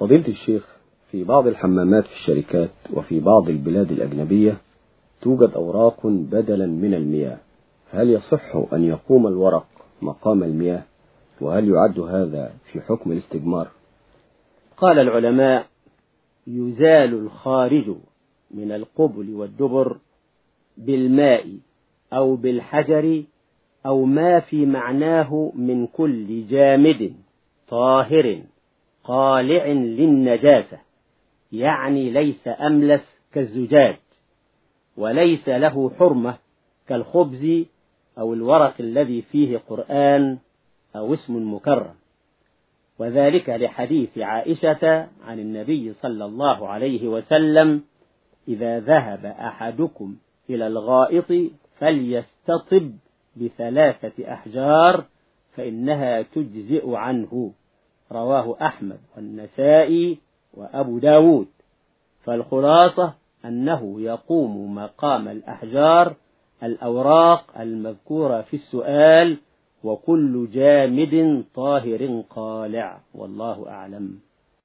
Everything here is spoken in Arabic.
فضيلة الشيخ في بعض الحمامات في الشركات وفي بعض البلاد الأجنبية توجد أوراق بدلا من المياه. هل يصح أن يقوم الورق مقام المياه؟ وهل يعد هذا في حكم الاستجمار؟ قال العلماء يزال الخارج من القبل والدبر بالماء أو بالحجر أو ما في معناه من كل جامد طاهر. قالع للنجاسة يعني ليس أملس كالزجاج وليس له حرمة كالخبز أو الورق الذي فيه قرآن أو اسم مكرم. وذلك لحديث عائشة عن النبي صلى الله عليه وسلم إذا ذهب أحدكم إلى الغائط فليستطب بثلاثة أحجار فإنها تجزئ عنه. رواه أحمد والنسائي وأبو داود. فالخلاصة أنه يقوم مقام الأحجار الأوراق المذكورة في السؤال وكل جامد طاهر قالع والله أعلم.